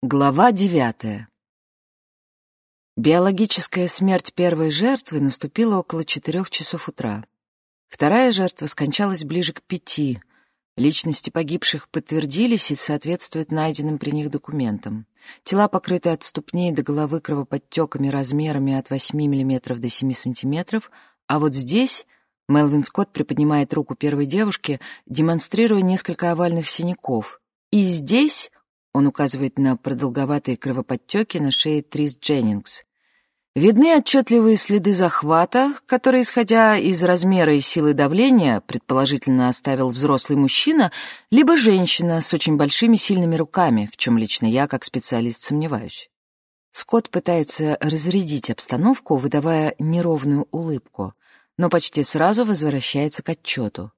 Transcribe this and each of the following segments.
Глава девятая. Биологическая смерть первой жертвы наступила около четырех часов утра. Вторая жертва скончалась ближе к пяти. Личности погибших подтвердились и соответствуют найденным при них документам. Тела покрыты от ступней до головы кровоподтеками размерами от 8 мм до 7 см, а вот здесь Мелвин Скотт приподнимает руку первой девушки, демонстрируя несколько овальных синяков. И здесь он указывает на продолговатые кровоподтеки на шее Трис Дженнингс. Видны отчетливые следы захвата, которые, исходя из размера и силы давления, предположительно оставил взрослый мужчина, либо женщина с очень большими сильными руками, в чем лично я, как специалист, сомневаюсь. Скотт пытается разрядить обстановку, выдавая неровную улыбку, но почти сразу возвращается к отчету.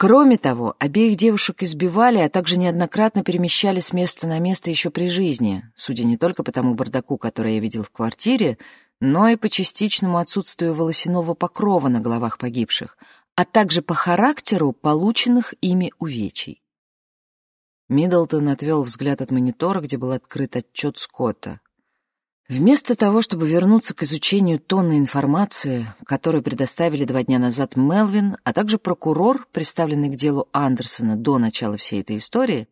Кроме того, обеих девушек избивали, а также неоднократно перемещали с места на место еще при жизни, судя не только по тому бардаку, который я видел в квартире, но и по частичному отсутствию волосяного покрова на головах погибших, а также по характеру полученных ими увечий. Миддлтон отвел взгляд от монитора, где был открыт отчет Скотта. Вместо того, чтобы вернуться к изучению тонны информации, которую предоставили два дня назад Мелвин, а также прокурор, представленный к делу Андерсона до начала всей этой истории,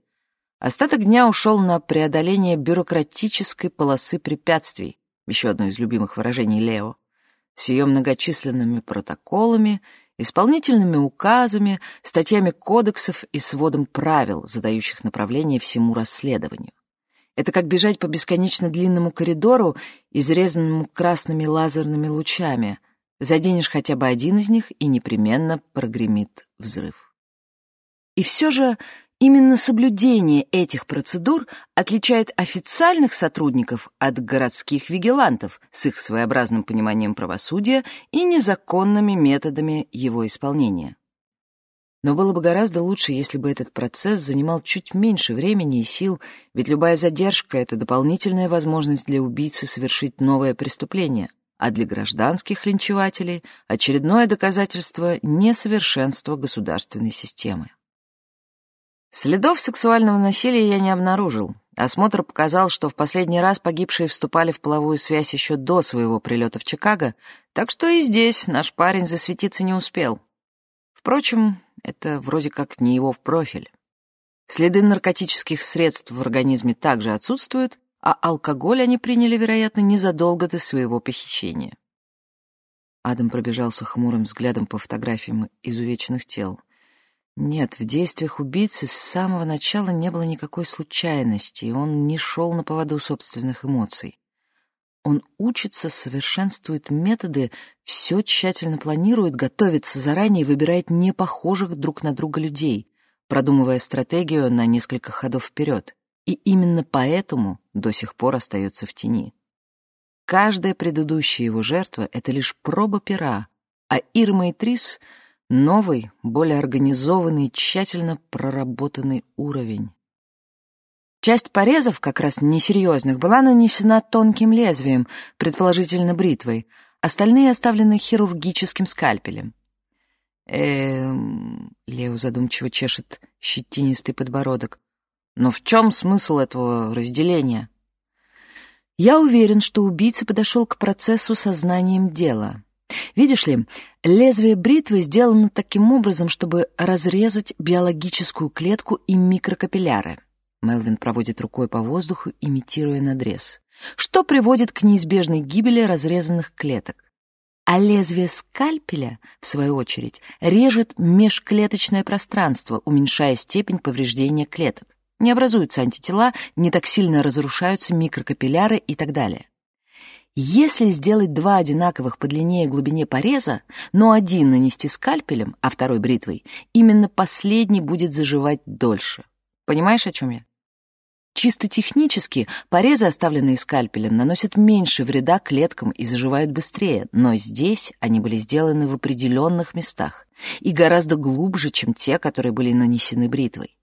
остаток дня ушел на преодоление бюрократической полосы препятствий, еще одно из любимых выражений Лео, с ее многочисленными протоколами, исполнительными указами, статьями кодексов и сводом правил, задающих направление всему расследованию. Это как бежать по бесконечно длинному коридору, изрезанному красными лазерными лучами. Заденешь хотя бы один из них, и непременно прогремит взрыв. И все же именно соблюдение этих процедур отличает официальных сотрудников от городских вигилантов с их своеобразным пониманием правосудия и незаконными методами его исполнения. Но было бы гораздо лучше, если бы этот процесс занимал чуть меньше времени и сил, ведь любая задержка — это дополнительная возможность для убийцы совершить новое преступление, а для гражданских линчевателей — очередное доказательство несовершенства государственной системы. Следов сексуального насилия я не обнаружил. Осмотр показал, что в последний раз погибшие вступали в половую связь еще до своего прилета в Чикаго, так что и здесь наш парень засветиться не успел. Впрочем, это вроде как не его в профиль. Следы наркотических средств в организме также отсутствуют, а алкоголь они приняли, вероятно, незадолго до своего похищения. Адам пробежался хмурым взглядом по фотографиям изувеченных тел. Нет, в действиях убийцы с самого начала не было никакой случайности, и он не шел на поводу собственных эмоций. Он учится, совершенствует методы, все тщательно планирует, готовится заранее и выбирает непохожих друг на друга людей, продумывая стратегию на несколько ходов вперед. И именно поэтому до сих пор остается в тени. Каждая предыдущая его жертва — это лишь проба пера, а Ирма и Трис — новый, более организованный, тщательно проработанный уровень. Часть порезов, как раз несерьезных, была нанесена тонким лезвием, предположительно бритвой, остальные оставлены хирургическим скальпелем. Эм... Лео задумчиво чешет щетинистый подбородок. Но в чем смысл этого разделения? Я уверен, что убийца подошел к процессу сознанием дела. Видишь ли, лезвие бритвы сделано таким образом, чтобы разрезать биологическую клетку и микрокапилляры. Мелвин проводит рукой по воздуху, имитируя надрез, что приводит к неизбежной гибели разрезанных клеток. А лезвие скальпеля, в свою очередь, режет межклеточное пространство, уменьшая степень повреждения клеток. Не образуются антитела, не так сильно разрушаются микрокапилляры и так далее. Если сделать два одинаковых по длине и глубине пореза, но один нанести скальпелем, а второй бритвой, именно последний будет заживать дольше. Понимаешь, о чем я? Чисто технически порезы, оставленные скальпелем, наносят меньше вреда клеткам и заживают быстрее, но здесь они были сделаны в определенных местах и гораздо глубже, чем те, которые были нанесены бритвой.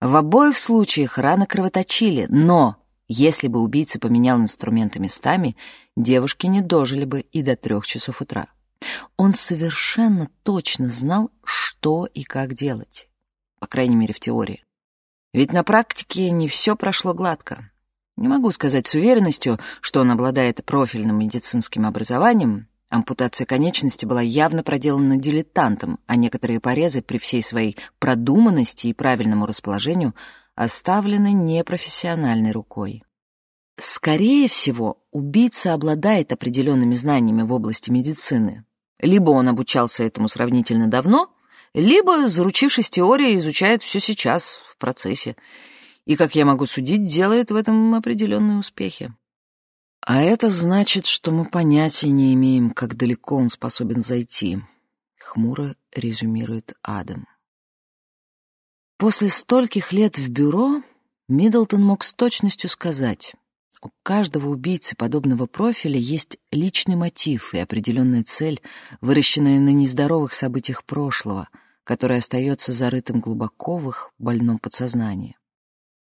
В обоих случаях раны кровоточили, но если бы убийца поменял инструменты местами, девушки не дожили бы и до трех часов утра. Он совершенно точно знал, что и как делать. По крайней мере, в теории. Ведь на практике не все прошло гладко. Не могу сказать с уверенностью, что он обладает профильным медицинским образованием. Ампутация конечности была явно проделана дилетантом, а некоторые порезы при всей своей продуманности и правильному расположению оставлены непрофессиональной рукой. Скорее всего, убийца обладает определенными знаниями в области медицины. Либо он обучался этому сравнительно давно, либо, заручившись теорией, изучает все сейчас, в процессе. И, как я могу судить, делает в этом определенные успехи. А это значит, что мы понятия не имеем, как далеко он способен зайти, хмуро резюмирует Адам. После стольких лет в бюро Миддлтон мог с точностью сказать, у каждого убийцы подобного профиля есть личный мотив и определенная цель, выращенная на нездоровых событиях прошлого, которая остается зарытым глубоко в их больном подсознании.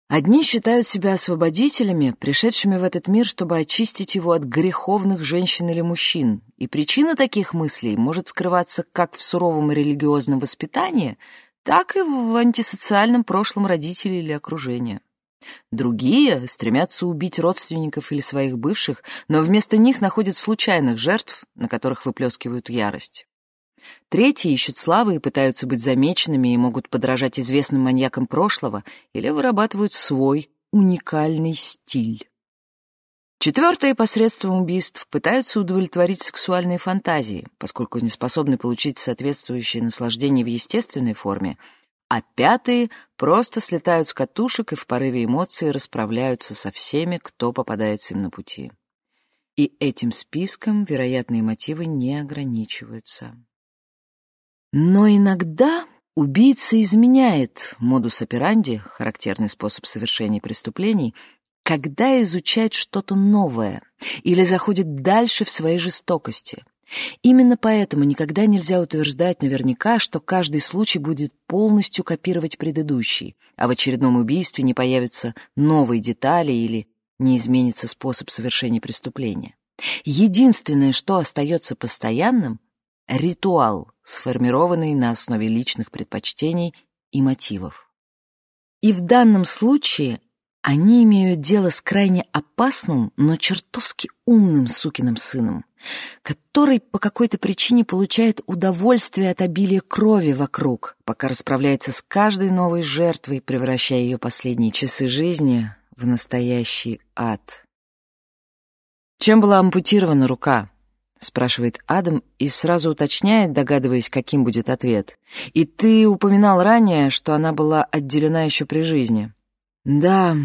Одни считают себя освободителями, пришедшими в этот мир, чтобы очистить его от греховных женщин или мужчин, и причина таких мыслей может скрываться как в суровом религиозном воспитании, так и в антисоциальном прошлом родителей или окружения. Другие стремятся убить родственников или своих бывших, но вместо них находят случайных жертв, на которых выплескивают ярость. Третьи ищут славы и пытаются быть замеченными и могут подражать известным маньякам прошлого или вырабатывают свой уникальный стиль. Четвертые посредством убийств пытаются удовлетворить сексуальные фантазии, поскольку не способны получить соответствующее наслаждение в естественной форме — а пятые просто слетают с катушек и в порыве эмоций расправляются со всеми, кто попадается им на пути. И этим списком вероятные мотивы не ограничиваются. Но иногда убийца изменяет модус операнди, характерный способ совершения преступлений, когда изучает что-то новое или заходит дальше в своей жестокости, Именно поэтому никогда нельзя утверждать наверняка, что каждый случай будет полностью копировать предыдущий, а в очередном убийстве не появятся новые детали или не изменится способ совершения преступления. Единственное, что остается постоянным — ритуал, сформированный на основе личных предпочтений и мотивов. И в данном случае они имеют дело с крайне опасным, но чертовски умным сукиным сыном, который по какой-то причине получает удовольствие от обилия крови вокруг, пока расправляется с каждой новой жертвой, превращая ее последние часы жизни в настоящий ад. «Чем была ампутирована рука?» — спрашивает Адам и сразу уточняет, догадываясь, каким будет ответ. «И ты упоминал ранее, что она была отделена еще при жизни». «Да,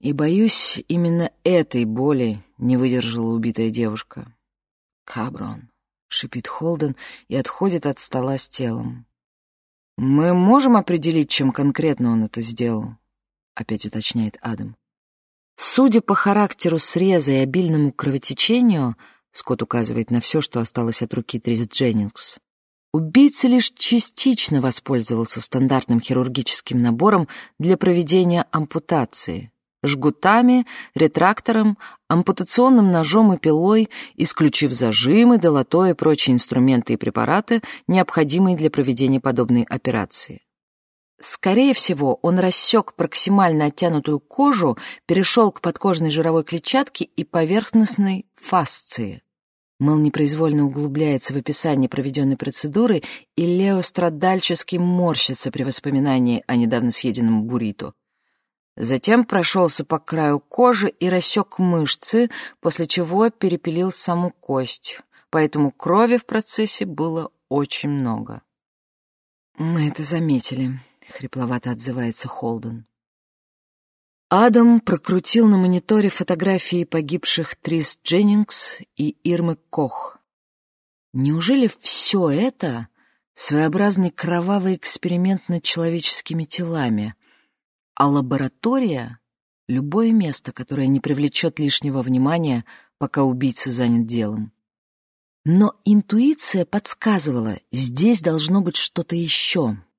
и, боюсь, именно этой боли не выдержала убитая девушка». «Каброн», — шипит Холден и отходит от стола с телом. «Мы можем определить, чем конкретно он это сделал?» — опять уточняет Адам. Судя по характеру среза и обильному кровотечению, Скотт указывает на все, что осталось от руки Трис Дженнингс, Убийца лишь частично воспользовался стандартным хирургическим набором для проведения ампутации — жгутами, ретрактором, ампутационным ножом и пилой, исключив зажимы, долото и прочие инструменты и препараты, необходимые для проведения подобной операции. Скорее всего, он рассек проксимально оттянутую кожу, перешел к подкожной жировой клетчатке и поверхностной фасции. Мэл непроизвольно углубляется в описание проведенной процедуры, и Лео страдальчески морщится при воспоминании о недавно съеденном буррито. Затем прошелся по краю кожи и рассек мышцы, после чего перепилил саму кость, поэтому крови в процессе было очень много. «Мы это заметили», — хрипловато отзывается Холден. Адам прокрутил на мониторе фотографии погибших Трис Дженнингс и Ирмы Кох. Неужели все это своеобразный кровавый эксперимент над человеческими телами, а лаборатория — любое место, которое не привлечет лишнего внимания, пока убийца занят делом? Но интуиция подсказывала, здесь должно быть что-то еще —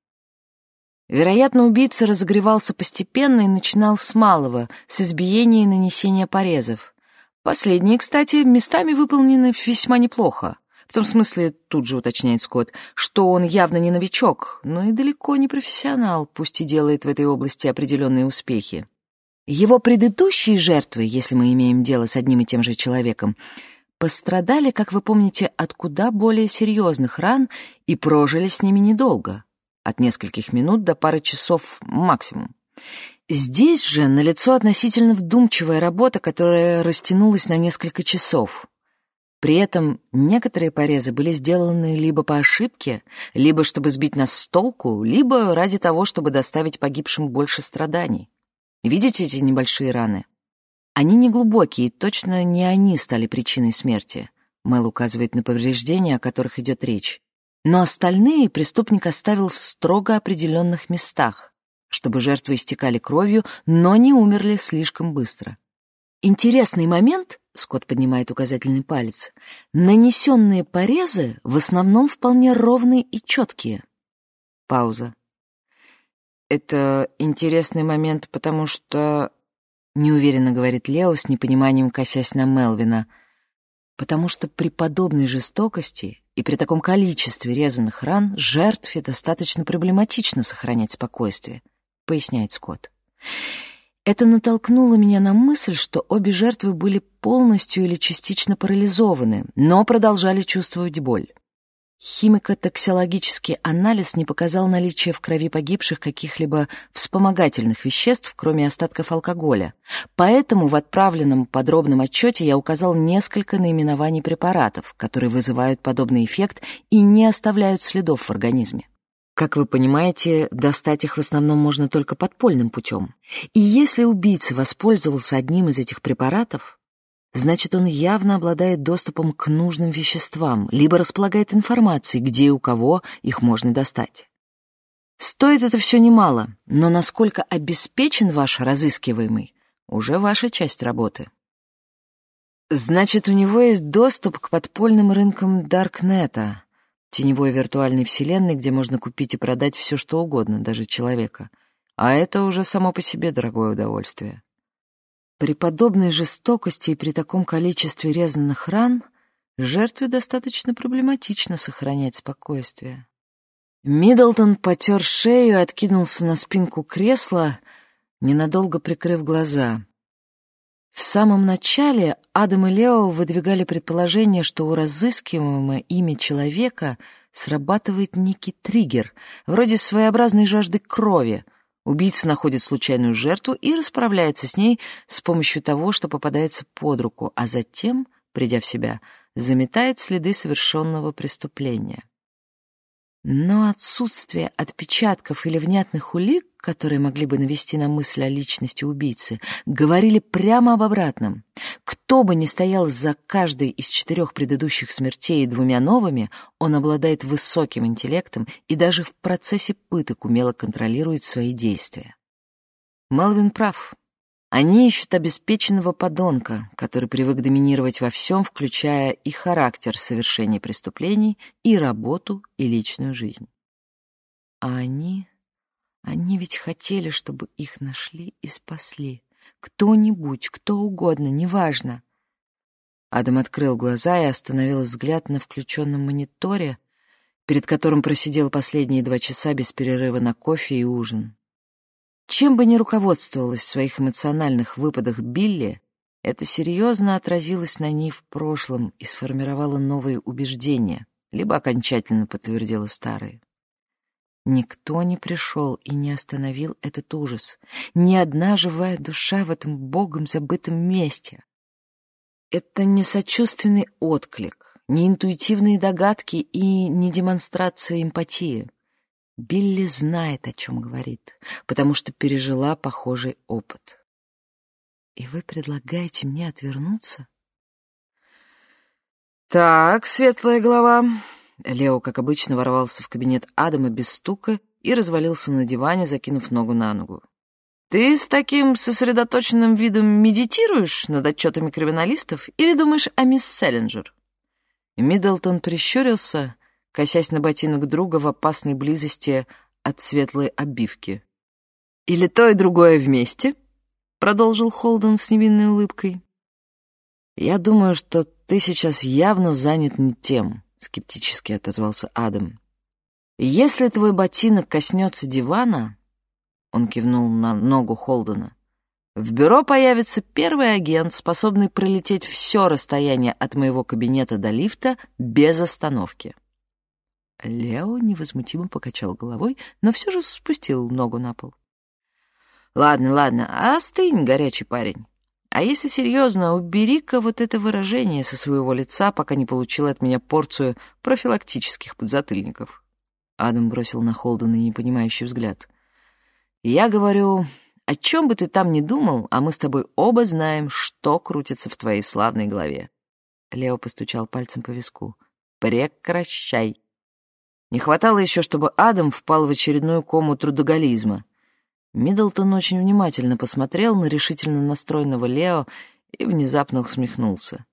Вероятно, убийца разогревался постепенно и начинал с малого, с избиения и нанесения порезов. Последние, кстати, местами выполнены весьма неплохо. В том смысле, тут же уточняет Скотт, что он явно не новичок, но и далеко не профессионал, пусть и делает в этой области определенные успехи. Его предыдущие жертвы, если мы имеем дело с одним и тем же человеком, пострадали, как вы помните, от куда более серьезных ран и прожили с ними недолго, от нескольких минут до пары часов максимум. Здесь же налицо относительно вдумчивая работа, которая растянулась на несколько часов. При этом некоторые порезы были сделаны либо по ошибке, либо чтобы сбить нас с толку, либо ради того, чтобы доставить погибшим больше страданий. Видите эти небольшие раны? Они не глубокие, точно не они стали причиной смерти. Мэл указывает на повреждения, о которых идет речь. Но остальные преступник оставил в строго определенных местах, чтобы жертвы истекали кровью, но не умерли слишком быстро. Интересный момент, Скотт поднимает указательный палец, нанесенные порезы в основном вполне ровные и четкие. Пауза. Это интересный момент, потому что... Неуверенно говорит Лео с непониманием, косясь на Мелвина. Потому что при подобной жестокости и при таком количестве резаных ран жертве достаточно проблематично сохранять спокойствие, поясняет Скотт. Это натолкнуло меня на мысль, что обе жертвы были полностью или частично парализованы, но продолжали чувствовать боль. Химико-токсиологический анализ не показал наличие в крови погибших каких-либо вспомогательных веществ, кроме остатков алкоголя. Поэтому в отправленном подробном отчете я указал несколько наименований препаратов, которые вызывают подобный эффект и не оставляют следов в организме. Как вы понимаете, достать их в основном можно только подпольным путем. И если убийца воспользовался одним из этих препаратов, значит, он явно обладает доступом к нужным веществам, либо располагает информацией, где и у кого их можно достать. Стоит это все немало, но насколько обеспечен ваш разыскиваемый, уже ваша часть работы. Значит, у него есть доступ к подпольным рынкам Даркнета, теневой виртуальной вселенной, где можно купить и продать все, что угодно, даже человека. А это уже само по себе дорогое удовольствие. При подобной жестокости и при таком количестве резанных ран жертве достаточно проблематично сохранять спокойствие. Миддлтон потер шею и откинулся на спинку кресла, ненадолго прикрыв глаза. В самом начале Адам и Лео выдвигали предположение, что у разыскиваемого ими человека срабатывает некий триггер, вроде своеобразной жажды крови, Убийца находит случайную жертву и расправляется с ней с помощью того, что попадается под руку, а затем, придя в себя, заметает следы совершенного преступления. Но отсутствие отпечатков или внятных улик, которые могли бы навести на мысль о личности убийцы, говорили прямо об обратном. Кто бы ни стоял за каждой из четырех предыдущих смертей и двумя новыми, он обладает высоким интеллектом и даже в процессе пыток умело контролирует свои действия. Мелвин прав. Они ищут обеспеченного подонка, который привык доминировать во всем, включая и характер совершения преступлений, и работу, и личную жизнь. А они... Они ведь хотели, чтобы их нашли и спасли. Кто-нибудь, кто угодно, неважно. Адам открыл глаза и остановил взгляд на включенном мониторе, перед которым просидел последние два часа без перерыва на кофе и ужин. Чем бы ни руководствовалась в своих эмоциональных выпадах Билли, это серьезно отразилось на ней в прошлом и сформировало новые убеждения, либо окончательно подтвердило старые. Никто не пришел и не остановил этот ужас. Ни одна живая душа в этом богом забытом месте. Это не сочувственный отклик, не интуитивные догадки и не демонстрация эмпатии — Билли знает, о чем говорит, потому что пережила похожий опыт. И вы предлагаете мне отвернуться? Так, светлая голова. Лео, как обычно, ворвался в кабинет Адама без стука и развалился на диване, закинув ногу на ногу. Ты с таким сосредоточенным видом медитируешь над отчетами криминалистов или думаешь о мисс Селлинджер? Миддлтон прищурился косясь на ботинок друга в опасной близости от светлой обивки. «Или то и другое вместе?» — продолжил Холден с невинной улыбкой. «Я думаю, что ты сейчас явно занят не тем», — скептически отозвался Адам. «Если твой ботинок коснется дивана...» — он кивнул на ногу Холдена. В бюро появится первый агент, способный пролететь все расстояние от моего кабинета до лифта без остановки. Лео невозмутимо покачал головой, но все же спустил ногу на пол. «Ладно, ладно, остынь, горячий парень. А если серьезно, убери-ка вот это выражение со своего лица, пока не получил от меня порцию профилактических подзатыльников». Адам бросил на Холдена непонимающий взгляд. «Я говорю, о чем бы ты там ни думал, а мы с тобой оба знаем, что крутится в твоей славной голове». Лео постучал пальцем по виску. «Прекращай!» Не хватало еще, чтобы Адам впал в очередную кому трудоголизма. Миддлтон очень внимательно посмотрел на решительно настроенного Лео и внезапно усмехнулся.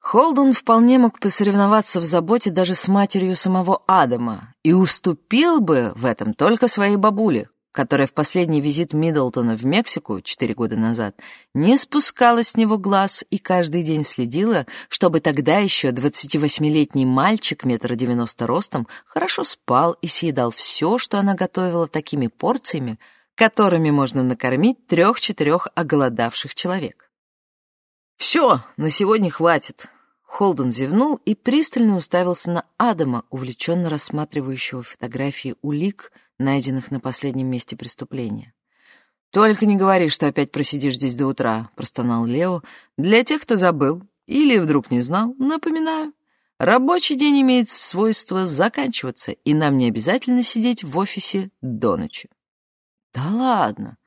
Холден вполне мог посоревноваться в заботе даже с матерью самого Адама и уступил бы в этом только своей бабуле, которая в последний визит Миддлтона в Мексику четыре года назад не спускала с него глаз и каждый день следила, чтобы тогда еще 28-летний мальчик метра девяносто ростом хорошо спал и съедал все, что она готовила такими порциями, которыми можно накормить трех-четырех оголодавших человек. «Все, на сегодня хватит», Холден зевнул и пристально уставился на Адама, увлеченно рассматривающего фотографии улик, найденных на последнем месте преступления. «Только не говори, что опять просидишь здесь до утра», — простонал Лео. «Для тех, кто забыл или вдруг не знал, напоминаю, рабочий день имеет свойство заканчиваться, и нам не обязательно сидеть в офисе до ночи». «Да ладно!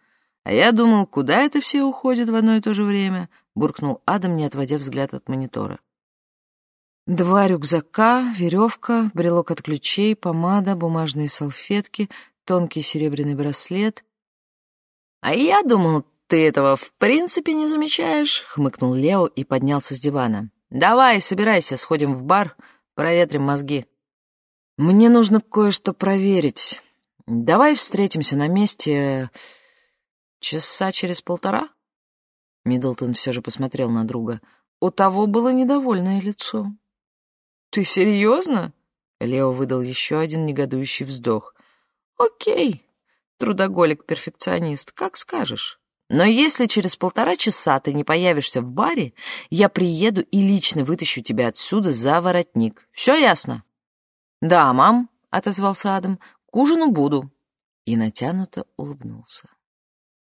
А я думал, куда это все уходят в одно и то же время?» — буркнул Адам, не отводя взгляд от монитора. Два рюкзака, веревка, брелок от ключей, помада, бумажные салфетки, тонкий серебряный браслет. «А я думал, ты этого в принципе не замечаешь», — хмыкнул Лео и поднялся с дивана. «Давай, собирайся, сходим в бар, проветрим мозги». «Мне нужно кое-что проверить. Давай встретимся на месте часа через полтора?» Миддлтон все же посмотрел на друга. У того было недовольное лицо. «Ты серьезно?» Лео выдал еще один негодующий вздох. «Окей, трудоголик-перфекционист, как скажешь. Но если через полтора часа ты не появишься в баре, я приеду и лично вытащу тебя отсюда за воротник. Все ясно?» «Да, мам», — отозвался Адам, — «к ужину буду». И натянуто улыбнулся.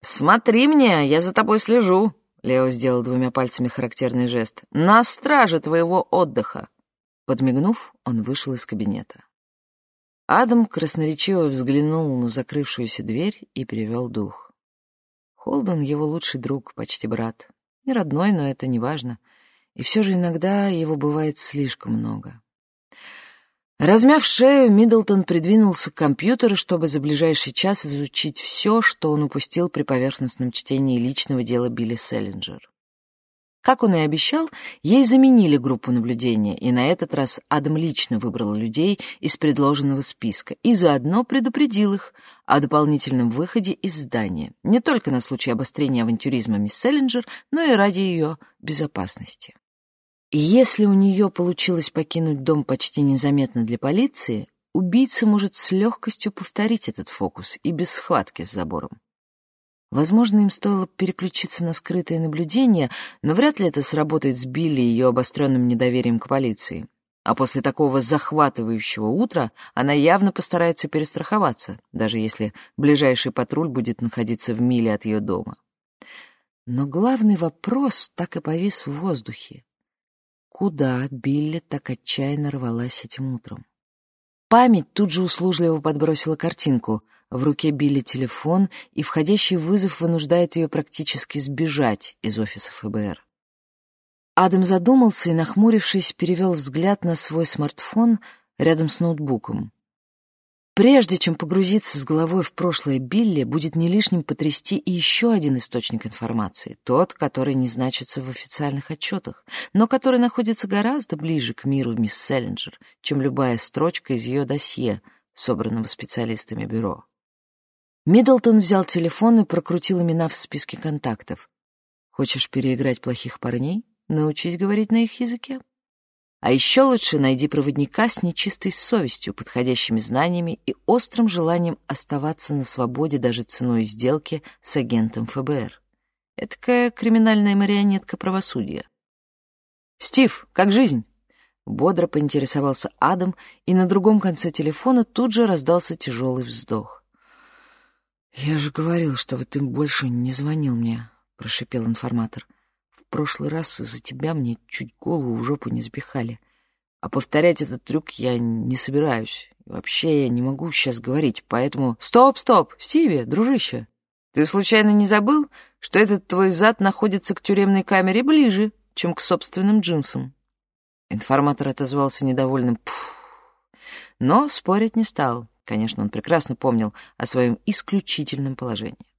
«Смотри мне, я за тобой слежу», — Лео сделал двумя пальцами характерный жест. «На страже твоего отдыха». Подмигнув, он вышел из кабинета. Адам красноречиво взглянул на закрывшуюся дверь и перевел дух. Холден — его лучший друг, почти брат. Не родной, но это не важно. И все же иногда его бывает слишком много. Размяв шею, Миддлтон придвинулся к компьютеру, чтобы за ближайший час изучить все, что он упустил при поверхностном чтении личного дела Билли Селлинджер. Как он и обещал, ей заменили группу наблюдения, и на этот раз Адам лично выбрал людей из предложенного списка и заодно предупредил их о дополнительном выходе из здания, не только на случай обострения авантюризма мисс Селлинджер, но и ради ее безопасности. Если у нее получилось покинуть дом почти незаметно для полиции, убийца может с легкостью повторить этот фокус и без схватки с забором. Возможно, им стоило переключиться на скрытое наблюдение, но вряд ли это сработает с Билли и ее обостренным недоверием к полиции. А после такого захватывающего утра она явно постарается перестраховаться, даже если ближайший патруль будет находиться в миле от ее дома. Но главный вопрос так и повис в воздухе. Куда Билли так отчаянно рвалась этим утром? Память тут же услужливо подбросила картинку. В руке Билли телефон, и входящий вызов вынуждает ее практически сбежать из офиса ФБР. Адам задумался и, нахмурившись, перевел взгляд на свой смартфон рядом с ноутбуком. Прежде чем погрузиться с головой в прошлое Билли, будет не лишним потрясти и еще один источник информации, тот, который не значится в официальных отчетах, но который находится гораздо ближе к миру мисс Селлинджер, чем любая строчка из ее досье, собранного специалистами бюро. Миддлтон взял телефон и прокрутил имена в списке контактов. «Хочешь переиграть плохих парней? Научись говорить на их языке». А еще лучше найди проводника с нечистой совестью, подходящими знаниями и острым желанием оставаться на свободе даже ценой сделки с агентом ФБР. Этакая криминальная марионетка правосудия. «Стив, как жизнь?» Бодро поинтересовался Адам, и на другом конце телефона тут же раздался тяжелый вздох. «Я же говорил, чтобы ты больше не звонил мне», — прошипел информатор. «В прошлый раз из-за тебя мне чуть голову в жопу не запихали. А повторять этот трюк я не собираюсь. Вообще я не могу сейчас говорить, поэтому... Стоп, стоп, Стиви, дружище, ты случайно не забыл, что этот твой зад находится к тюремной камере ближе, чем к собственным джинсам?» Информатор отозвался недовольным «пф», но спорить не стал. Конечно, он прекрасно помнил о своем исключительном положении.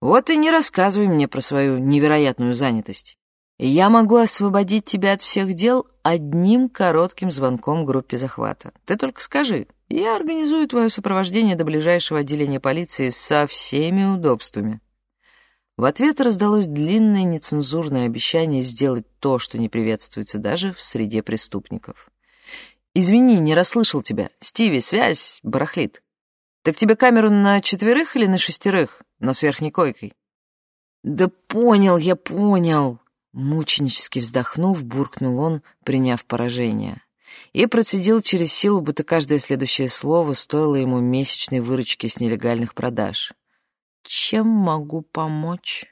«Вот и не рассказывай мне про свою невероятную занятость. Я могу освободить тебя от всех дел одним коротким звонком группе захвата. Ты только скажи, я организую твое сопровождение до ближайшего отделения полиции со всеми удобствами». В ответ раздалось длинное нецензурное обещание сделать то, что не приветствуется даже в среде преступников. «Извини, не расслышал тебя. Стиви, связь барахлит. Так тебе камеру на четверых или на шестерых, но с верхней койкой?» «Да понял, я понял!» Мученически вздохнув, буркнул он, приняв поражение. И процедил через силу, будто каждое следующее слово стоило ему месячной выручки с нелегальных продаж. Чем могу помочь?»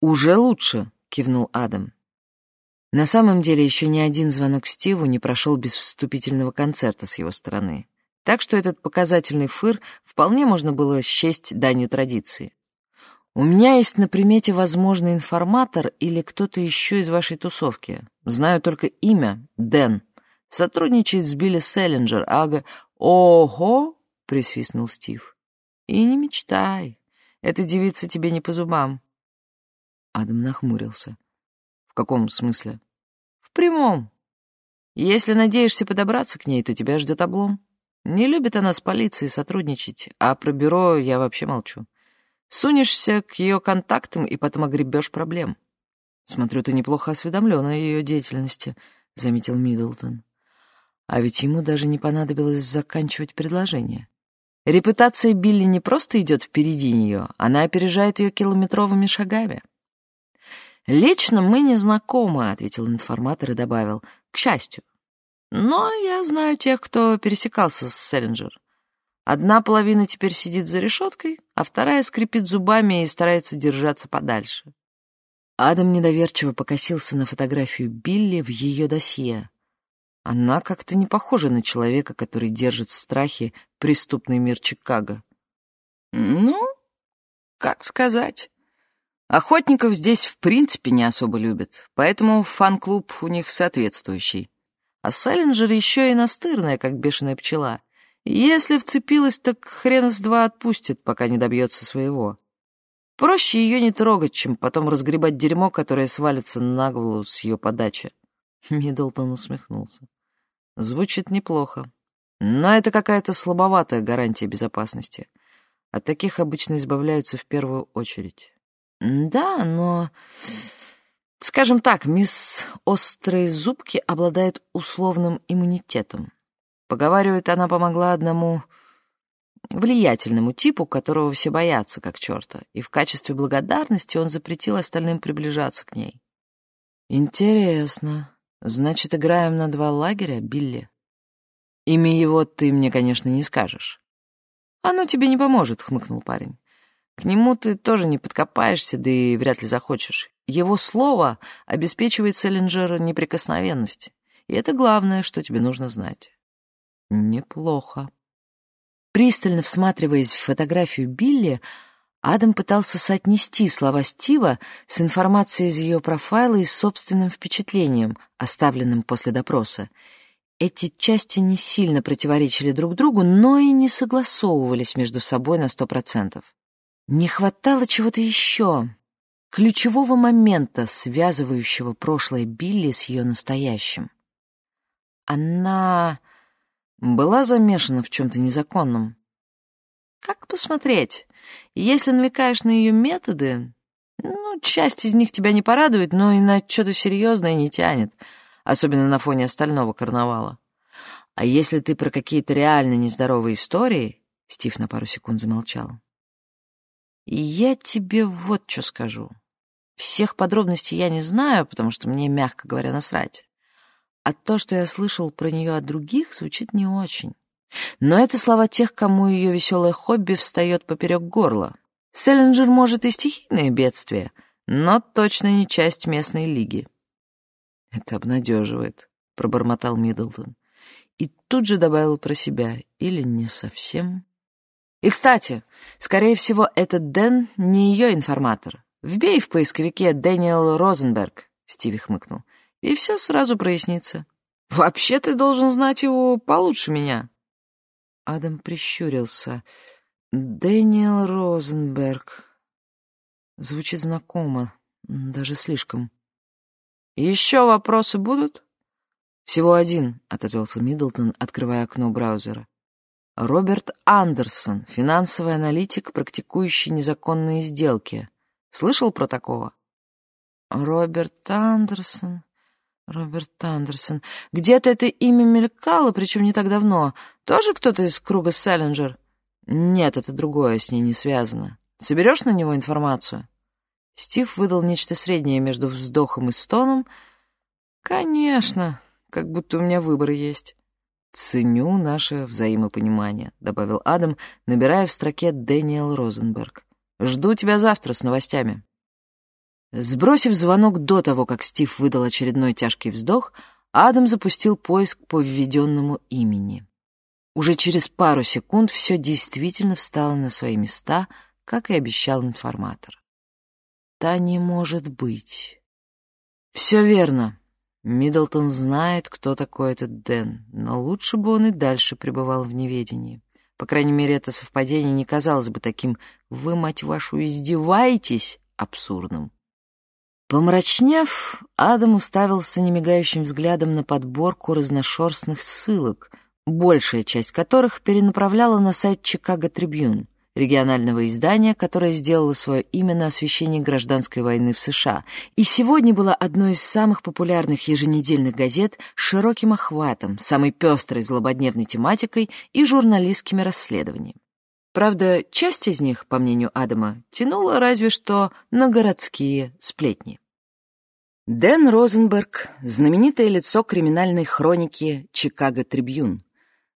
«Уже лучше», — кивнул Адам. На самом деле еще ни один звонок Стиву не прошел без вступительного концерта с его стороны. Так что этот показательный фыр вполне можно было счесть данью традиции. «У меня есть на примете возможный информатор или кто-то еще из вашей тусовки. Знаю только имя — Дэн. Сотрудничает с Билли Селлинджер, ага...» «Ого!» — присвистнул Стив. И не мечтай, эта девица тебе не по зубам. Адам нахмурился. В каком смысле? В прямом. Если надеешься подобраться к ней, то тебя ждет облом. Не любит она с полицией сотрудничать, а про бюро я вообще молчу. Сунешься к ее контактам и потом огребешь проблем. Смотрю, ты неплохо осведомлен о ее деятельности, — заметил Миддлтон. А ведь ему даже не понадобилось заканчивать предложение. Репутация Билли не просто идет впереди нее, она опережает ее километровыми шагами. «Лично мы не знакомы», — ответил информатор и добавил, «к счастью. Но я знаю тех, кто пересекался с Селлинджер. Одна половина теперь сидит за решеткой, а вторая скрипит зубами и старается держаться подальше». Адам недоверчиво покосился на фотографию Билли в ее досье. Она как-то не похожа на человека, который держит в страхе преступный мир Чикаго. Ну, как сказать. Охотников здесь в принципе не особо любят, поэтому фан-клуб у них соответствующий. А Селлинджер еще и настырная, как бешеная пчела. Если вцепилась, так хрена с два отпустит, пока не добьется своего. Проще ее не трогать, чем потом разгребать дерьмо, которое свалится на голову с ее подачи. Миддлтон усмехнулся. Звучит неплохо. Но это какая-то слабоватая гарантия безопасности. От таких обычно избавляются в первую очередь. Да, но... Скажем так, мисс Острые Зубки обладает условным иммунитетом. Поговаривают, она помогла одному влиятельному типу, которого все боятся, как черта, и в качестве благодарности он запретил остальным приближаться к ней. Интересно. Значит, играем на два лагеря, Билли? Имя его ты мне, конечно, не скажешь. Оно тебе не поможет, хмыкнул парень. К нему ты тоже не подкопаешься, да и вряд ли захочешь. Его слово обеспечивает Селлинджера неприкосновенность. И это главное, что тебе нужно знать. Неплохо. Пристально всматриваясь в фотографию Билли, Адам пытался соотнести слова Стива с информацией из ее профайла и собственным впечатлением, оставленным после допроса. Эти части не сильно противоречили друг другу, но и не согласовывались между собой на сто процентов. Не хватало чего-то еще, ключевого момента, связывающего прошлое Билли с ее настоящим. Она была замешана в чем-то незаконном, как посмотреть? Если намекаешь на ее методы, ну, часть из них тебя не порадует, но и на что-то серьезное не тянет, особенно на фоне остального карнавала. А если ты про какие-то реально нездоровые истории... Стив на пару секунд замолчал. Я тебе вот что скажу. Всех подробностей я не знаю, потому что мне, мягко говоря, насрать. А то, что я слышал про нее от других, звучит не очень. Но это слова тех, кому ее веселое хобби встает поперек горла. Селлинджер может и стихийное бедствие, но точно не часть местной лиги. «Это обнадеживает», — пробормотал Миддлтон. И тут же добавил про себя. «Или не совсем?» И, кстати, скорее всего, этот Дэн не ее информатор. Вбей в поисковике «Дэниел Розенберг», — Стиви хмыкнул, — и все сразу прояснится. Вообще ты должен знать его получше меня. Адам прищурился. «Дэниел Розенберг». Звучит знакомо, даже слишком. «Еще вопросы будут?» «Всего один», — отозвался Миддлтон, открывая окно браузера. Роберт Андерсон, финансовый аналитик, практикующий незаконные сделки. Слышал про такого? Роберт Андерсон, Роберт Андерсон. Где-то это имя мелькало, причем не так давно. Тоже кто-то из круга Селлинджер? Нет, это другое, с ней не связано. Соберешь на него информацию? Стив выдал нечто среднее между вздохом и стоном. Конечно, как будто у меня выбор есть. «Ценю наше взаимопонимание», — добавил Адам, набирая в строке «Дэниел Розенберг». «Жду тебя завтра с новостями». Сбросив звонок до того, как Стив выдал очередной тяжкий вздох, Адам запустил поиск по введенному имени. Уже через пару секунд все действительно встало на свои места, как и обещал информатор. «Та не может быть». «Все верно», Миддлтон знает, кто такой этот Дэн, но лучше бы он и дальше пребывал в неведении. По крайней мере, это совпадение не казалось бы таким «вы, мать вашу, издеваетесь» абсурдным. Помрачнев, Адам уставился немигающим взглядом на подборку разношерстных ссылок, большая часть которых перенаправляла на сайт «Чикаго Трибюн», регионального издания, которое сделало свое имя на освещении гражданской войны в США, и сегодня была одной из самых популярных еженедельных газет с широким охватом, самой пестрой злободневной тематикой и журналистскими расследованиями. Правда, часть из них, по мнению Адама, тянула разве что на городские сплетни. Дэн Розенберг — знаменитое лицо криминальной хроники «Чикаго Трибьюн»,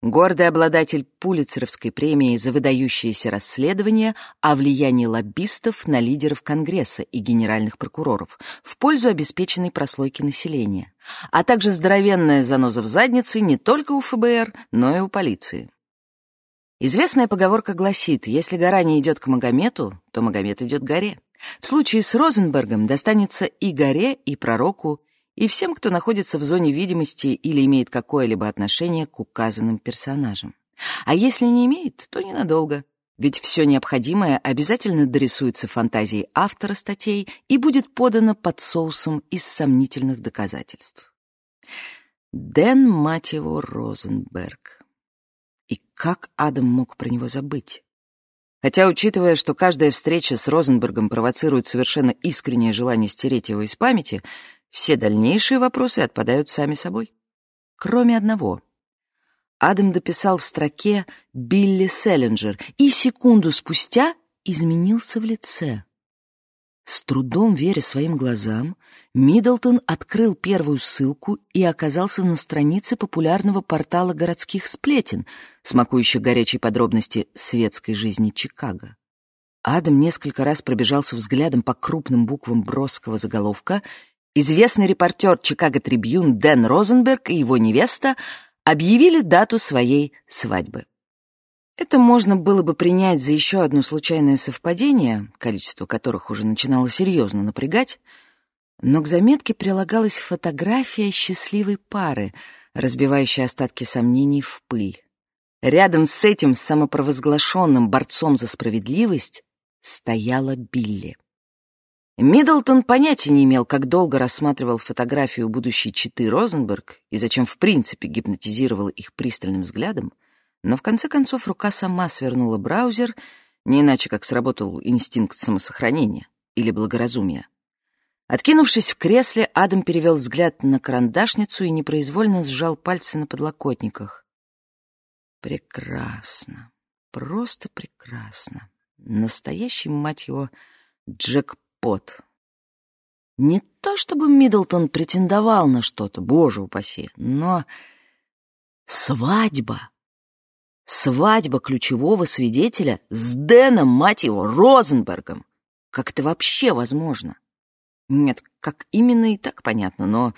Гордый обладатель Пулитцеровской премии за выдающиеся расследования о влиянии лоббистов на лидеров Конгресса и генеральных прокуроров в пользу обеспеченной прослойки населения, а также здоровенная заноза в заднице не только у ФБР, но и у полиции. Известная поговорка гласит, если гора не идет к Магомету, то Магомет идет к горе. В случае с Розенбергом достанется и горе, и пророку, и всем, кто находится в зоне видимости или имеет какое-либо отношение к указанным персонажам. А если не имеет, то ненадолго. Ведь все необходимое обязательно дорисуется фантазией автора статей и будет подано под соусом из сомнительных доказательств. Дэн, мать его, Розенберг. И как Адам мог про него забыть? Хотя, учитывая, что каждая встреча с Розенбергом провоцирует совершенно искреннее желание стереть его из памяти, все дальнейшие вопросы отпадают сами собой. Кроме одного. Адам дописал в строке «Билли Селлинджер» и секунду спустя изменился в лице. С трудом веря своим глазам, Миддлтон открыл первую ссылку и оказался на странице популярного портала городских сплетен, смакующих горячие подробности светской жизни Чикаго. Адам несколько раз пробежался взглядом по крупным буквам броского заголовка Известный репортер «Чикаго Трибьюн» Дэн Розенберг и его невеста объявили дату своей свадьбы. Это можно было бы принять за еще одно случайное совпадение, количество которых уже начинало серьезно напрягать, но к заметке прилагалась фотография счастливой пары, разбивающая остатки сомнений в пыль. Рядом с этим самопровозглашенным борцом за справедливость стояла Билли. Миддлтон понятия не имел, как долго рассматривал фотографию будущей читы Розенберг и зачем в принципе гипнотизировал их пристальным взглядом, но в конце концов рука сама свернула браузер, не иначе как сработал инстинкт самосохранения или благоразумия. Откинувшись в кресле, Адам перевел взгляд на карандашницу и непроизвольно сжал пальцы на подлокотниках. Прекрасно, просто прекрасно. Настоящий, мать его, джекпот. Не то чтобы Миддлтон претендовал на что-то, боже упаси, но свадьба. Свадьба ключевого свидетеля с Дэном, мать его, Розенбергом. Как это вообще возможно? Нет, как именно и так понятно, но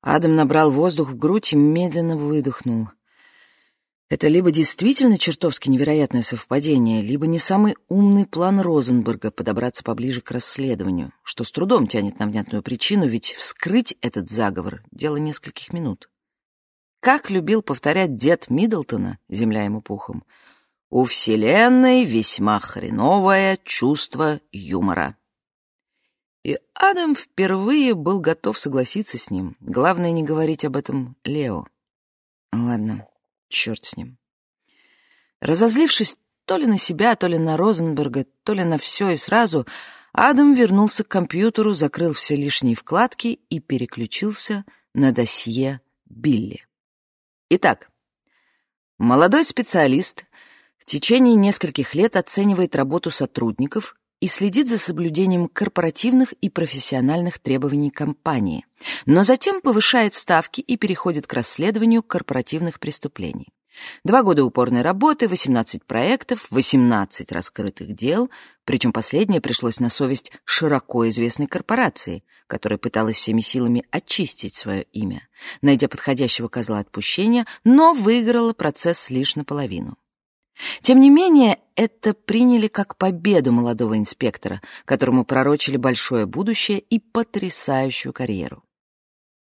Адам набрал воздух в грудь и медленно выдохнул. Это либо действительно чертовски невероятное совпадение, либо не самый умный план Розенберга подобраться поближе к расследованию, что с трудом тянет на внятную причину, ведь вскрыть этот заговор — дело нескольких минут. Как любил повторять дед Миддлтона, земля ему пухом, у Вселенной весьма хреновое чувство юмора. И Адам впервые был готов согласиться с ним. Главное не говорить об этом Лео. Ладно, черт с ним. Разозлившись то ли на себя, то ли на Розенберга, то ли на все и сразу, Адам вернулся к компьютеру, закрыл все лишние вкладки и переключился на досье Билли. Итак, молодой специалист в течение нескольких лет оценивает работу сотрудников и следит за соблюдением корпоративных и профессиональных требований компании, но затем повышает ставки и переходит к расследованию корпоративных преступлений. Два года упорной работы, 18 проектов, 18 раскрытых дел, причем последнее пришлось на совесть широко известной корпорации, которая пыталась всеми силами очистить свое имя, найдя подходящего козла отпущения, но выиграла процесс лишь наполовину. Тем не менее, это приняли как победу молодого инспектора, которому пророчили большое будущее и потрясающую карьеру.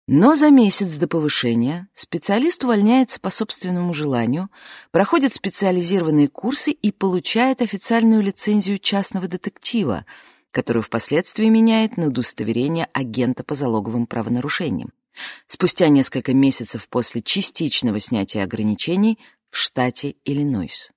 Но за месяц до повышения специалист увольняется по собственному желанию, проходит специализированные курсы и получает официальную лицензию частного детектива, которую впоследствии меняет на удостоверение агента по залоговым правонарушениям. Спустя несколько месяцев после частичного снятия ограничений в штате Иллинойс.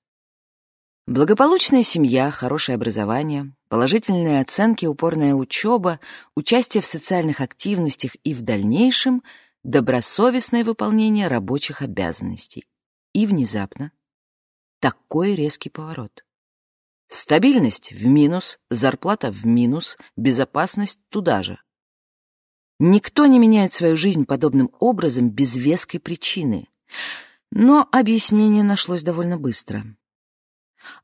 Благополучная семья, хорошее образование, положительные оценки, упорная учеба, участие в социальных активностях и в дальнейшем добросовестное выполнение рабочих обязанностей. И внезапно такой резкий поворот. Стабильность в минус, зарплата в минус, безопасность туда же. Никто не меняет свою жизнь подобным образом без веской причины. Но объяснение нашлось довольно быстро.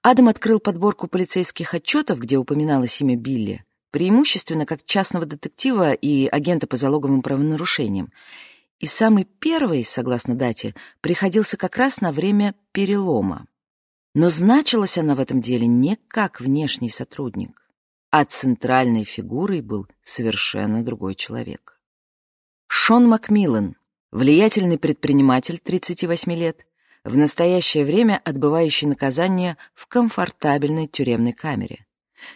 Адам открыл подборку полицейских отчетов, где упоминалось имя Билли, преимущественно как частного детектива и агента по залоговым правонарушениям. И самый первый, согласно дате, приходился как раз на время перелома. Но значилась она в этом деле не как внешний сотрудник, а центральной фигурой был совершенно другой человек. Шон Макмиллан, влиятельный предприниматель 38 лет, в настоящее время отбывающий наказание в комфортабельной тюремной камере.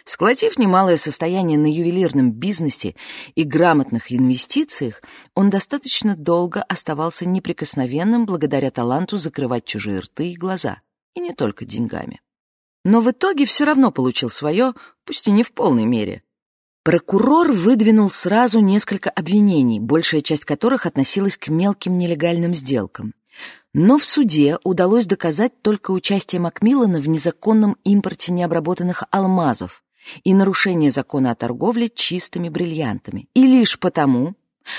Сколотив немалое состояние на ювелирном бизнесе и грамотных инвестициях, он достаточно долго оставался неприкосновенным благодаря таланту закрывать чужие рты и глаза, и не только деньгами. Но в итоге все равно получил свое, пусть и не в полной мере. Прокурор выдвинул сразу несколько обвинений, большая часть которых относилась к мелким нелегальным сделкам. Но в суде удалось доказать только участие Макмиллана в незаконном импорте необработанных алмазов и нарушение закона о торговле чистыми бриллиантами. И лишь потому,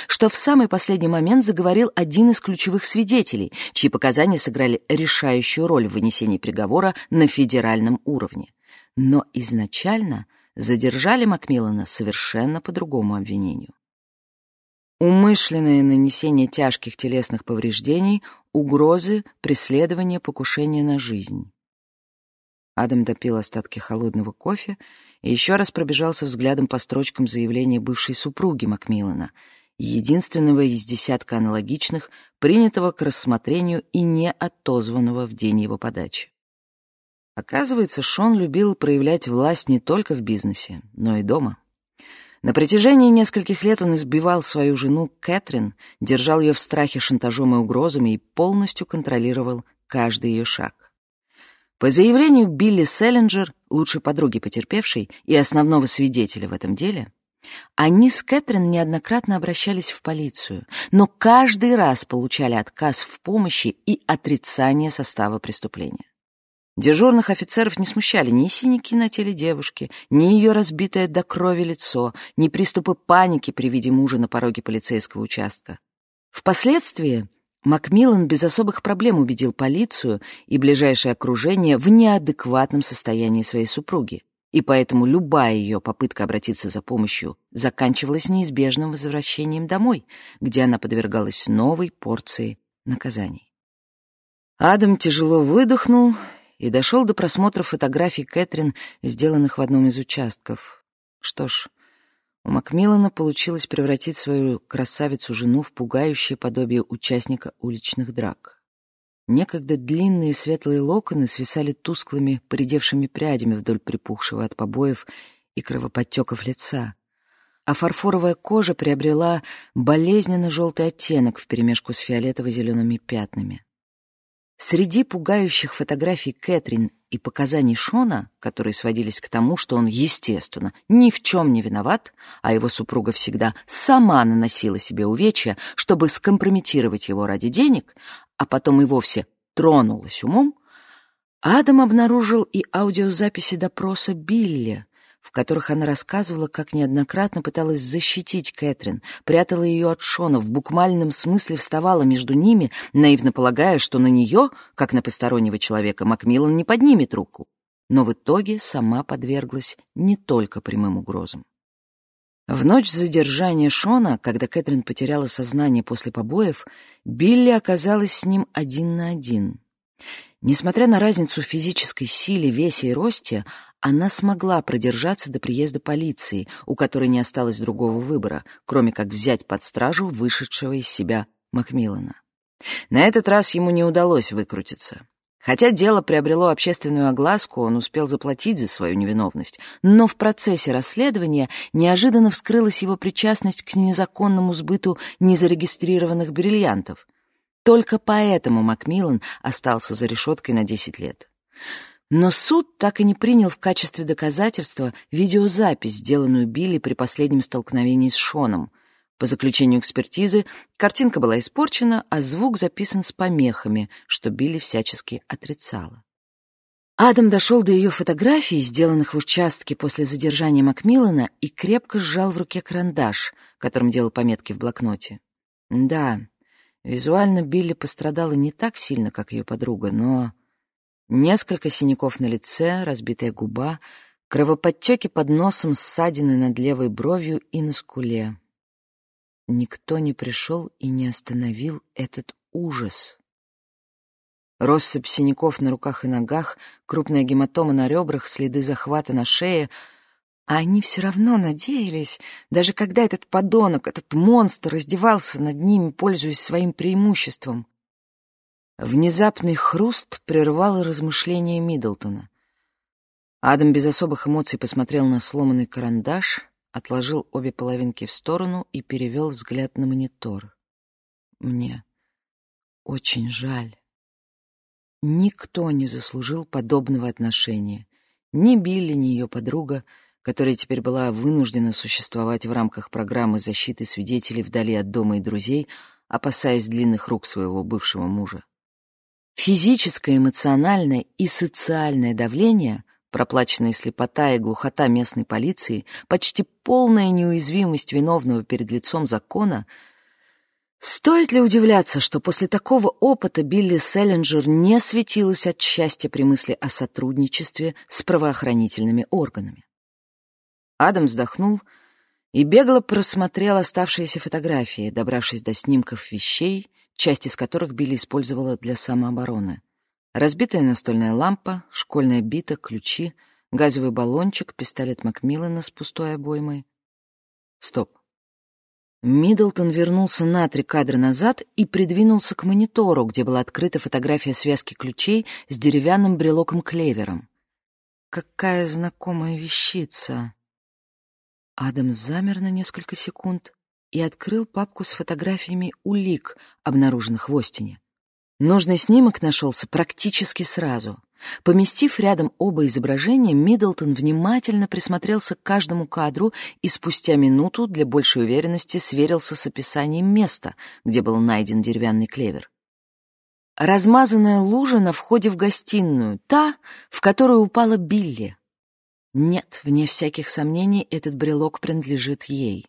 что в самый последний момент заговорил один из ключевых свидетелей, чьи показания сыграли решающую роль в вынесении приговора на федеральном уровне. Но изначально задержали Макмиллана совершенно по другому обвинению. Умышленное нанесение тяжких телесных повреждений, угрозы, преследование, покушение на жизнь. Адам допил остатки холодного кофе и еще раз пробежался взглядом по строчкам заявления бывшей супруги Макмиллана, единственного из десятка аналогичных, принятого к рассмотрению и не отозванного в день его подачи. Оказывается, Шон любил проявлять власть не только в бизнесе, но и дома. На протяжении нескольких лет он избивал свою жену Кэтрин, держал ее в страхе шантажом и угрозами и полностью контролировал каждый ее шаг. По заявлению Билли Селлинджер, лучшей подруги потерпевшей и основного свидетеля в этом деле, они с Кэтрин неоднократно обращались в полицию, но каждый раз получали отказ в помощи и отрицание состава преступления. Дежурных офицеров не смущали ни синяки на теле девушки, ни ее разбитое до крови лицо, ни приступы паники при виде мужа на пороге полицейского участка. Впоследствии Макмиллан без особых проблем убедил полицию и ближайшее окружение в неадекватном состоянии своей супруги, и поэтому любая ее попытка обратиться за помощью заканчивалась неизбежным возвращением домой, где она подвергалась новой порции наказаний. Адам тяжело выдохнул и дошел до просмотра фотографий Кэтрин, сделанных в одном из участков. Что ж, у Макмиллана получилось превратить свою красавицу-жену в пугающее подобие участника уличных драк. Некогда длинные светлые локоны свисали тусклыми, поредевшими прядями вдоль припухшего от побоев и кровоподтеков лица, а фарфоровая кожа приобрела болезненно-желтый оттенок вперемешку с фиолетово-зелеными пятнами. Среди пугающих фотографий Кэтрин и показаний Шона, которые сводились к тому, что он, естественно, ни в чем не виноват, а его супруга всегда сама наносила себе увечья, чтобы скомпрометировать его ради денег, а потом и вовсе тронулась умом, Адам обнаружил и аудиозаписи допроса Билли, в которых она рассказывала, как неоднократно пыталась защитить Кэтрин, прятала ее от Шона, в буквальном смысле вставала между ними, наивно полагая, что на нее, как на постороннего человека, Макмиллан не поднимет руку. Но в итоге сама подверглась не только прямым угрозам. В ночь задержания Шона, когда Кэтрин потеряла сознание после побоев, Билли оказалась с ним один на один. Несмотря на разницу в физической силе, весе и росте, она смогла продержаться до приезда полиции, у которой не осталось другого выбора, кроме как взять под стражу вышедшего из себя Макмиллана. На этот раз ему не удалось выкрутиться. Хотя дело приобрело общественную огласку, он успел заплатить за свою невиновность, но в процессе расследования неожиданно вскрылась его причастность к незаконному сбыту незарегистрированных бриллиантов. Только поэтому Макмиллан остался за решеткой на 10 лет. Но суд так и не принял в качестве доказательства видеозапись, сделанную Билли при последнем столкновении с Шоном. По заключению экспертизы, картинка была испорчена, а звук записан с помехами, что Билли всячески отрицала. Адам дошел до ее фотографий, сделанных в участке после задержания Макмиллана, и крепко сжал в руке карандаш, которым делал пометки в блокноте. Да, визуально Билли пострадала не так сильно, как ее подруга, но Несколько синяков на лице, разбитая губа, кровоподтеки под носом, ссадины над левой бровью и на скуле. Никто не пришел и не остановил этот ужас. Россыпь синяков на руках и ногах, крупная гематома на ребрах, следы захвата на шее. А они все равно надеялись, даже когда этот подонок, этот монстр раздевался над ними, пользуясь своим преимуществом. Внезапный хруст прервал размышления Миддлтона. Адам без особых эмоций посмотрел на сломанный карандаш, отложил обе половинки в сторону и перевел взгляд на монитор. Мне очень жаль. Никто не заслужил подобного отношения. Ни Билли, ни ее подруга, которая теперь была вынуждена существовать в рамках программы защиты свидетелей вдали от дома и друзей, опасаясь длинных рук своего бывшего мужа. Физическое, эмоциональное и социальное давление, проплаченная слепота и глухота местной полиции, почти полная неуязвимость виновного перед лицом закона — Стоит ли удивляться, что после такого опыта Билли Селлинджер не светилась от счастья при мысли о сотрудничестве с правоохранительными органами? Адам вздохнул и бегло просмотрел оставшиеся фотографии, добравшись до снимков вещей, часть из которых Билли использовала для самообороны. Разбитая настольная лампа, школьная бита, ключи, газовый баллончик, пистолет Макмиллана с пустой обоймой. Стоп. Миддлтон вернулся на три кадра назад и придвинулся к монитору, где была открыта фотография связки ключей с деревянным брелоком-клевером. Какая знакомая вещица! Адам замер на несколько секунд, и открыл папку с фотографиями улик, обнаруженных в Остине. Нужный снимок нашелся практически сразу. Поместив рядом оба изображения, Миддлтон внимательно присмотрелся к каждому кадру и спустя минуту для большей уверенности сверился с описанием места, где был найден деревянный клевер. размазанная лужа на входе в гостиную, та, в которую упала Билли. Нет, вне всяких сомнений, этот брелок принадлежит ей.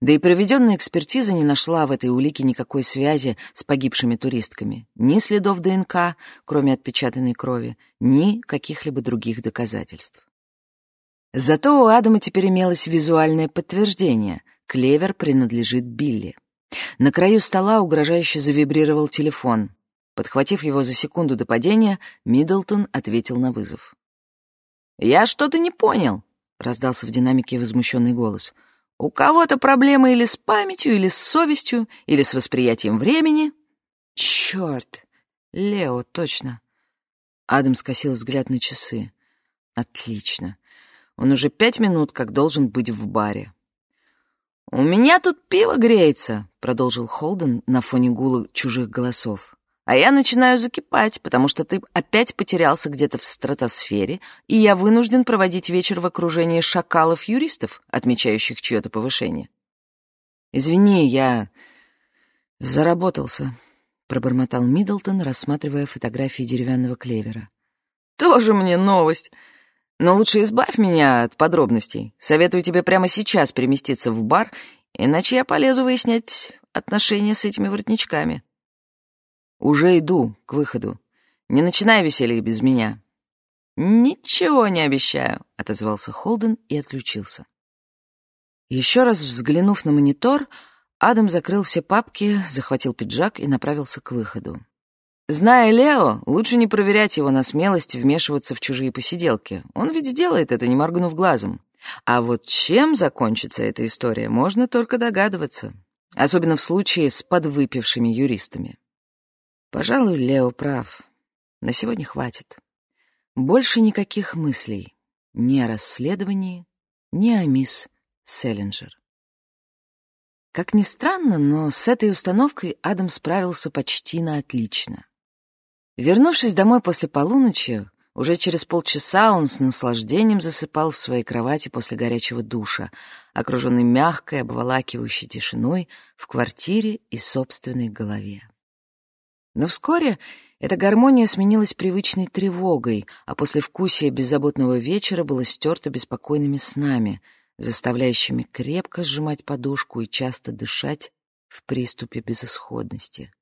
Да и проведенная экспертиза не нашла в этой улике никакой связи с погибшими туристками. Ни следов ДНК, кроме отпечатанной крови, ни каких-либо других доказательств. Зато у Адама теперь имелось визуальное подтверждение — клевер принадлежит Билли. На краю стола угрожающе завибрировал телефон. Подхватив его за секунду до падения, Миддлтон ответил на вызов. «Я что-то не понял», — раздался в динамике возмущенный голос. У кого-то проблемы или с памятью, или с совестью, или с восприятием времени. Черт! Лео, точно. Адам скосил взгляд на часы. Отлично. Он уже пять минут как должен быть в баре. «У меня тут пиво греется», — продолжил Холден на фоне гула чужих голосов. А я начинаю закипать, потому что ты опять потерялся где-то в стратосфере, и я вынужден проводить вечер в окружении шакалов-юристов, отмечающих чье-то повышение. «Извини, я заработался», — пробормотал Миддлтон, рассматривая фотографии деревянного клевера. «Тоже мне новость. Но лучше избавь меня от подробностей. Советую тебе прямо сейчас переместиться в бар, иначе я полезу выяснять отношения с этими воротничками». «Уже иду к выходу. Не начинай веселье без меня». «Ничего не обещаю», — отозвался Холден и отключился. Еще раз взглянув на монитор, Адам закрыл все папки, захватил пиджак и направился к выходу. Зная Лео, лучше не проверять его на смелость вмешиваться в чужие посиделки. Он ведь сделает это, не моргнув глазом. А вот чем закончится эта история, можно только догадываться. Особенно в случае с подвыпившими юристами. Пожалуй, Лео прав. На сегодня хватит. Больше никаких мыслей. Ни о расследовании, ни о мисс Селлинджер. Как ни странно, но с этой установкой Адам справился почти на отлично. Вернувшись домой после полуночи, уже через полчаса он с наслаждением засыпал в своей кровати после горячего душа, окруженный мягкой, обволакивающей тишиной в квартире и собственной голове. Но вскоре эта гармония сменилась привычной тревогой, а после вкусия беззаботного вечера было стерто беспокойными снами, заставляющими крепко сжимать подушку и часто дышать в приступе безысходности.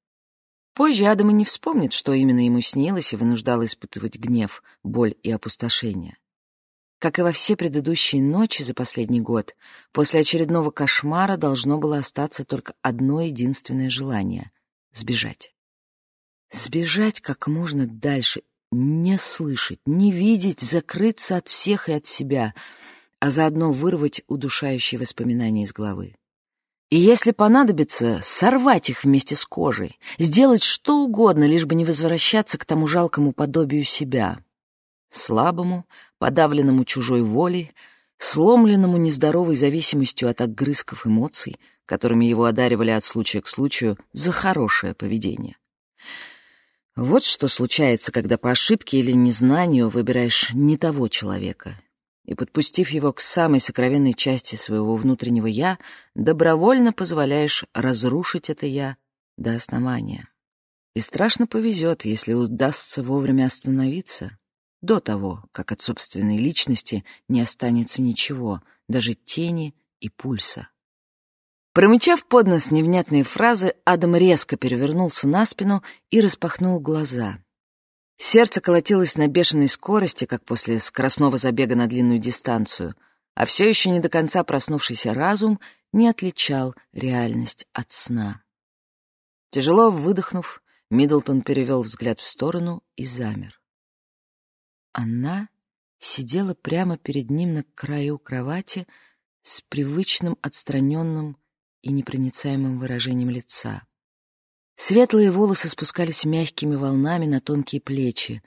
Позже Адам и не вспомнит, что именно ему снилось и вынуждало испытывать гнев, боль и опустошение. Как и во все предыдущие ночи за последний год, после очередного кошмара должно было остаться только одно единственное желание — сбежать. Сбежать как можно дальше, не слышать, не видеть, закрыться от всех и от себя, а заодно вырвать удушающие воспоминания из головы. И если понадобится, сорвать их вместе с кожей, сделать что угодно, лишь бы не возвращаться к тому жалкому подобию себя. Слабому, подавленному чужой волей, сломленному нездоровой зависимостью от огрызков эмоций, которыми его одаривали от случая к случаю за хорошее поведение. Вот что случается, когда по ошибке или незнанию выбираешь не того человека. И, подпустив его к самой сокровенной части своего внутреннего «я», добровольно позволяешь разрушить это «я» до основания. И страшно повезет, если удастся вовремя остановиться, до того, как от собственной личности не останется ничего, даже тени и пульса. Промычав под нос невнятные фразы, Адам резко перевернулся на спину и распахнул глаза. Сердце колотилось на бешеной скорости, как после скоростного забега на длинную дистанцию, а все еще не до конца проснувшийся разум не отличал реальность от сна. Тяжело выдохнув, Миддлтон перевел взгляд в сторону и замер. Она сидела прямо перед ним на краю кровати с привычным отстраненным и непроницаемым выражением лица. Светлые волосы спускались мягкими волнами на тонкие плечи,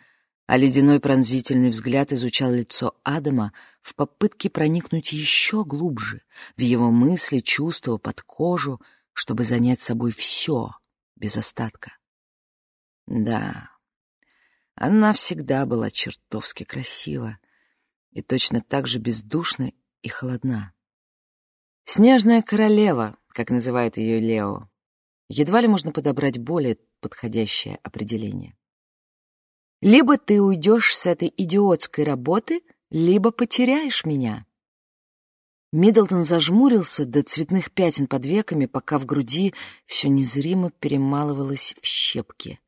а ледяной пронзительный взгляд изучал лицо Адама в попытке проникнуть еще глубже в его мысли, чувства, под кожу, чтобы занять собой все без остатка. Да, она всегда была чертовски красива и точно так же бездушна и холодна. Снежная королева, как называет ее Лео. Едва ли можно подобрать более подходящее определение. «Либо ты уйдешь с этой идиотской работы, либо потеряешь меня». Миддлтон зажмурился до цветных пятен под веками, пока в груди все незримо перемалывалось в щепки.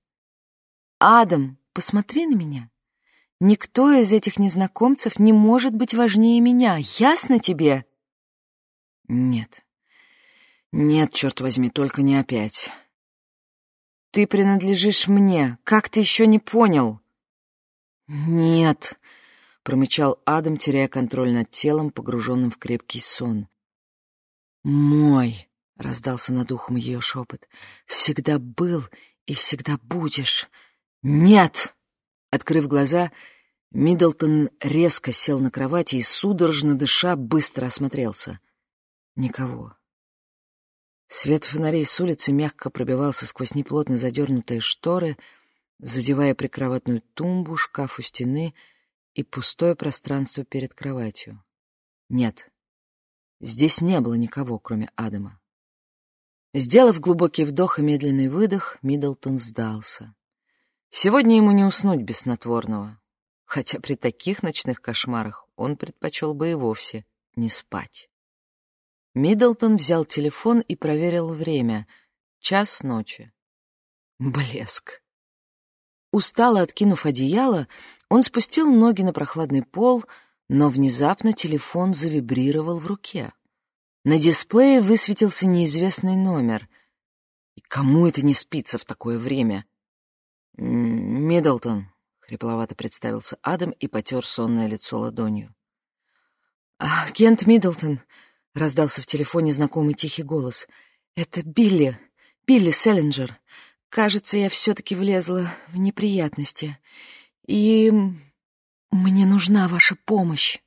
«Адам, посмотри на меня. Никто из этих незнакомцев не может быть важнее меня. Ясно тебе?» «Нет. Нет, черт возьми, только не опять. Ты принадлежишь мне. Как ты еще не понял?» «Нет», промычал Адам, теряя контроль над телом, погруженным в крепкий сон. «Мой!» — раздался над ухом ее шепот. «Всегда был и всегда будешь!» «Нет!» Открыв глаза, Миддлтон резко сел на кровати и, судорожно дыша, быстро осмотрелся. Никого. Свет фонарей с улицы мягко пробивался сквозь неплотно задернутые шторы, задевая прикроватную тумбу, шкаф у стены — и пустое пространство перед кроватью. Нет, здесь не было никого, кроме Адама. Сделав глубокий вдох и медленный выдох, Миддлтон сдался. Сегодня ему не уснуть без снотворного, хотя при таких ночных кошмарах он предпочел бы и вовсе не спать. Миддлтон взял телефон и проверил время. Час ночи. Блеск. Устало откинув одеяло, он спустил ноги на прохладный пол, но внезапно телефон завибрировал в руке. На дисплее высветился неизвестный номер. И кому это не спится в такое время? «Миддлтон», — хрипловато представился Адам и потер сонное лицо ладонью. «А, «Кент Миддлтон», — раздался в телефоне знакомый тихий голос. «Это Билли, Билли Селлинджер. Кажется, я все-таки влезла в неприятности. И мне нужна ваша помощь.